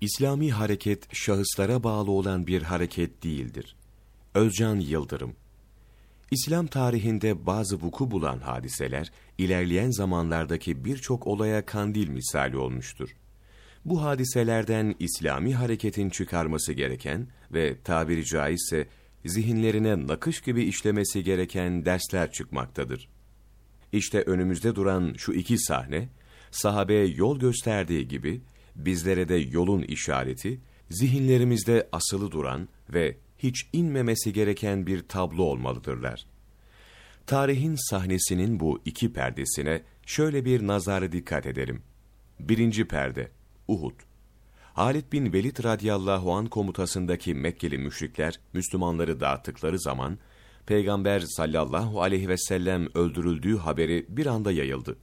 İslami hareket şahıslara bağlı olan bir hareket değildir. Özcan Yıldırım İslam tarihinde bazı vuku bulan hadiseler, ilerleyen zamanlardaki birçok olaya kandil misali olmuştur. Bu hadiselerden İslami hareketin çıkarması gereken ve tabiri caizse zihinlerine nakış gibi işlemesi gereken dersler çıkmaktadır. İşte önümüzde duran şu iki sahne, sahabeye yol gösterdiği gibi bizlere de yolun işareti, zihinlerimizde asılı duran ve hiç inmemesi gereken bir tablo olmalıdırlar. Tarihin sahnesinin bu iki perdesine şöyle bir nazarı dikkat edelim. Birinci perde, Uhud. Halid bin Velid radıyallahu an komutasındaki Mekkeli müşrikler Müslümanları dağıttıkları zaman Peygamber sallallahu aleyhi ve sellem öldürüldüğü haberi bir anda yayıldı.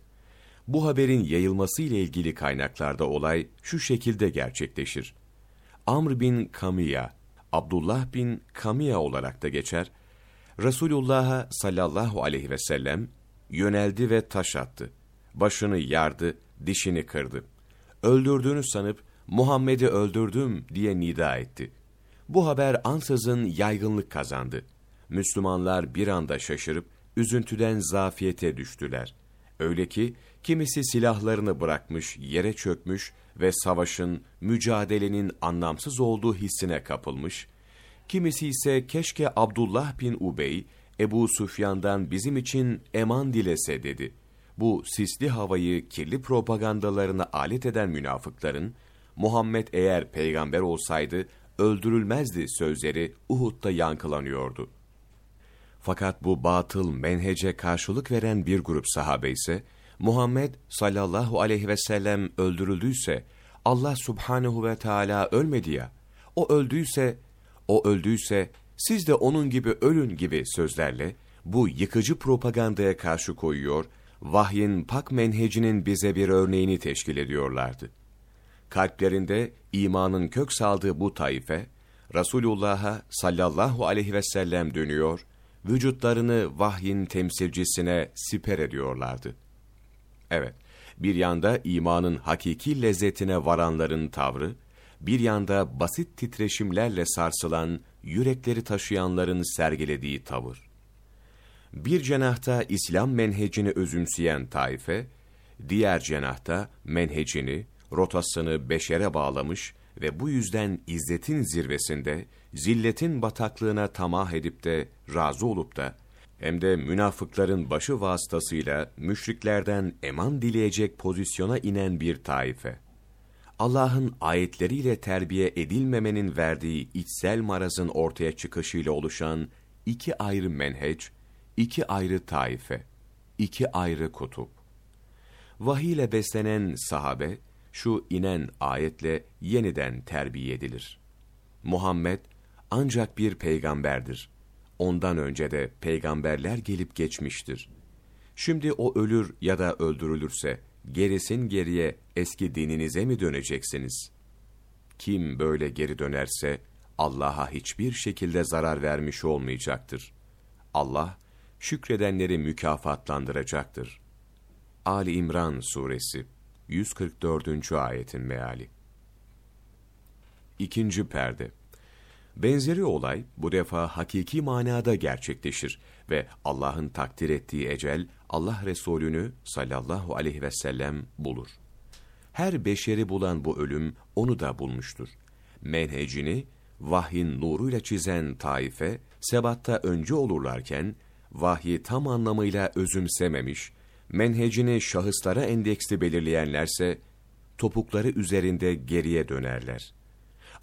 Bu haberin yayılması ile ilgili kaynaklarda olay şu şekilde gerçekleşir. Amr bin Kamiya, Abdullah bin Kamiya olarak da geçer. Resulullah'a sallallahu aleyhi ve sellem yöneldi ve taş attı. Başını yardı, dişini kırdı. Öldürdüğünü sanıp Muhammed'i öldürdüm diye nida etti. Bu haber ansızın yaygınlık kazandı. Müslümanlar bir anda şaşırıp üzüntüden zafiyete düştüler. Öyle ki kimisi silahlarını bırakmış, yere çökmüş ve savaşın, mücadelenin anlamsız olduğu hissine kapılmış, kimisi ise keşke Abdullah bin Ubey, Ebu Sufyan'dan bizim için eman dilese dedi. Bu sisli havayı kirli propagandalarına alet eden münafıkların, Muhammed eğer peygamber olsaydı öldürülmezdi sözleri Uhud'da yankılanıyordu. Fakat bu batıl menhece karşılık veren bir grup sahabe ise, Muhammed sallallahu aleyhi ve sellem öldürüldüyse, Allah subhanehu ve Teala ölmedi ya, o öldüyse, o öldüyse, siz de onun gibi ölün gibi sözlerle, bu yıkıcı propagandaya karşı koyuyor, vahyin pak menhecinin bize bir örneğini teşkil ediyorlardı. Kalplerinde imanın kök saldığı bu taife, Resulullah'a sallallahu aleyhi ve sellem dönüyor, vücutlarını vahyin temsilcisine siper ediyorlardı. Evet, bir yanda imanın hakiki lezzetine varanların tavrı, bir yanda basit titreşimlerle sarsılan, yürekleri taşıyanların sergilediği tavır. Bir cenahta İslam menhecini özümseyen taife, diğer cenahta menhecini, rotasını beşere bağlamış ve bu yüzden izzetin zirvesinde, zilletin bataklığına tamah edip de, razı olup da, hem de münafıkların başı vasıtasıyla müşriklerden eman dileyecek pozisyona inen bir taife. Allah'ın ayetleriyle terbiye edilmemenin verdiği içsel marazın ortaya çıkışıyla oluşan iki ayrı menheç, iki ayrı taife, iki ayrı kutup. Vahiy ile beslenen sahabe, şu inen ayetle yeniden terbiye edilir. Muhammed ancak bir peygamberdir. Ondan önce de peygamberler gelip geçmiştir. Şimdi o ölür ya da öldürülürse, gerisin geriye eski dininize mi döneceksiniz? Kim böyle geri dönerse, Allah'a hiçbir şekilde zarar vermiş olmayacaktır. Allah, şükredenleri mükafatlandıracaktır. Ali İmran Suresi 144. ayetin meali. İkinci perde. Benzeri olay bu defa hakiki manada gerçekleşir ve Allah'ın takdir ettiği ecel Allah Resulü'nü sallallahu aleyhi ve sellem bulur. Her beşeri bulan bu ölüm onu da bulmuştur. Menhecini vahyin nuruyla çizen taife sebatta önce olurlarken vahyi tam anlamıyla özümsememiş, menhecini şahıslara endeksli belirleyenlerse topukları üzerinde geriye dönerler.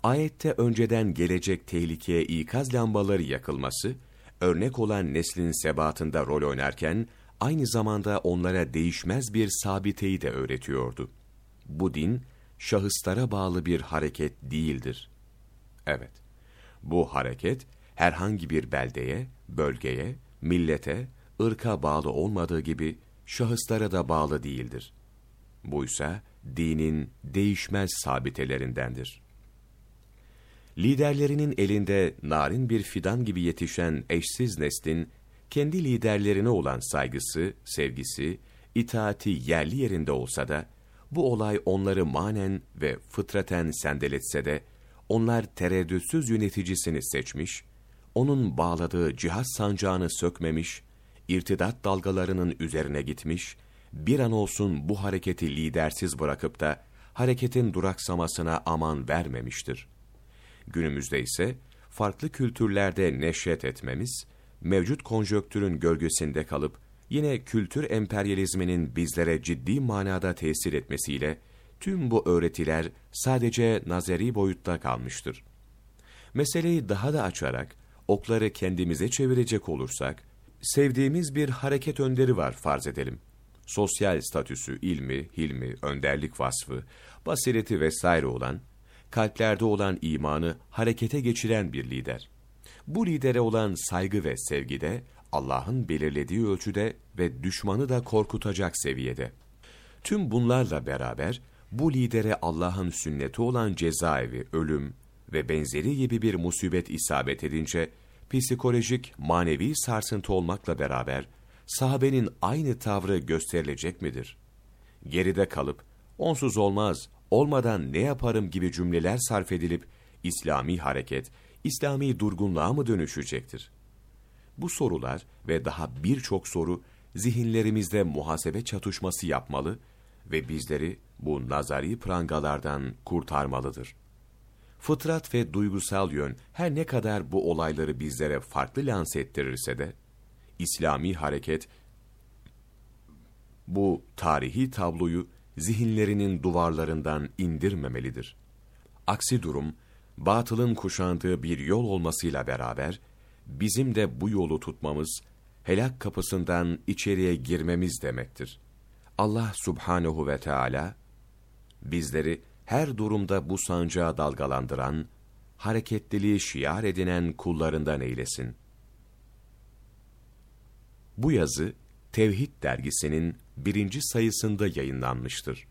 Ayette önceden gelecek tehlikeye ikaz lambaları yakılması, örnek olan neslin sebatında rol oynarken, aynı zamanda onlara değişmez bir sabiteyi de öğretiyordu. Bu din, şahıslara bağlı bir hareket değildir. Evet, bu hareket, herhangi bir beldeye, bölgeye, millete, ırka bağlı olmadığı gibi, şahıslara da bağlı değildir. Bu ise dinin değişmez sabitelerindendir. Liderlerinin elinde narin bir fidan gibi yetişen eşsiz neslin, kendi liderlerine olan saygısı, sevgisi, itaati yerli yerinde olsa da, Bu olay onları manen ve fıtraten sendeletse de, onlar tereddütsüz yöneticisini seçmiş, onun bağladığı cihaz sancağını sökmemiş, irtidat dalgalarının üzerine gitmiş, bir an olsun bu hareketi lidersiz bırakıp da hareketin duraksamasına aman vermemiştir. Günümüzde ise farklı kültürlerde neşret etmemiz, mevcut konjöktürün gölgesinde kalıp yine kültür emperyalizminin bizlere ciddi manada tesir etmesiyle tüm bu öğretiler sadece nazeri boyutta kalmıştır. Meseleyi daha da açarak okları kendimize çevirecek olursak, sevdiğimiz bir hareket önderi var farz edelim. Sosyal statüsü, ilmi, hilmi, önderlik vasfı, basireti vesaire olan, kalplerde olan imanı harekete geçiren bir lider. Bu lidere olan saygı ve sevgi de Allah'ın belirlediği ölçüde ve düşmanı da korkutacak seviyede. Tüm bunlarla beraber bu lidere Allah'ın sünneti olan cezaevi, ölüm ve benzeri gibi bir musibet isabet edince psikolojik, manevi sarsıntı olmakla beraber sahabenin aynı tavrı gösterilecek midir? Geride kalıp onsuz olmaz, olmadan ne yaparım gibi cümleler sarf edilip İslami hareket, İslami durgunluğa mı dönüşecektir? Bu sorular ve daha birçok soru zihinlerimizde muhasebe çatışması yapmalı ve bizleri bu nazari prangalardan kurtarmalıdır. Fıtrat ve duygusal yön her ne kadar bu olayları bizlere farklı lanse ettirirse de, İslami hareket, bu tarihi tabloyu zihinlerinin duvarlarından indirmemelidir. Aksi durum, batılın kuşandığı bir yol olmasıyla beraber, bizim de bu yolu tutmamız, helak kapısından içeriye girmemiz demektir. Allah subhanehu ve Teala bizleri her durumda bu sancağı dalgalandıran, hareketliliği şiar edinen kullarından eylesin. Bu yazı, Tevhid dergisinin birinci sayısında yayınlanmıştır.